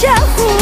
江湖。